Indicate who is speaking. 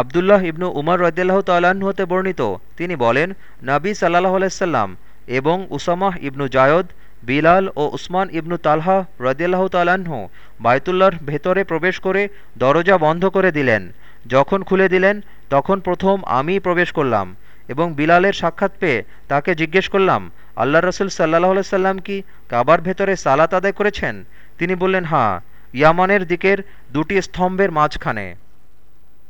Speaker 1: আবদুল্লাহ ইবনু উমর রদিয়াল্লাহ তাল্লাহ্ন হতে বর্ণিত। তিনি বলেন, নাবী সাল্লাহ আলাইসাল্লাম এবং উসামাহ ইবনু জায়দ, বিলাল ও উসমান ইবনু তালহা রদিয়াল্লাহ তাল্লাহ্ন বায়তুল্লাহর ভেতরে প্রবেশ করে দরজা বন্ধ করে দিলেন। যখন খুলে দিলেন, তখন প্রথম আমি প্রবেশ করলাম এবং বিলালের সাক্ষাৎ পেয়ে তাকে জিজ্ঞেস করলাম আল্লাহ রসুল সাল্লাহ সাল্লাম কি কাবার ভেতরে সালাত আদায় করেছেন? তিনি বললেন হাঁ ইয়ামানের দিকের দুটি স্তম্ভের মাঝখানে।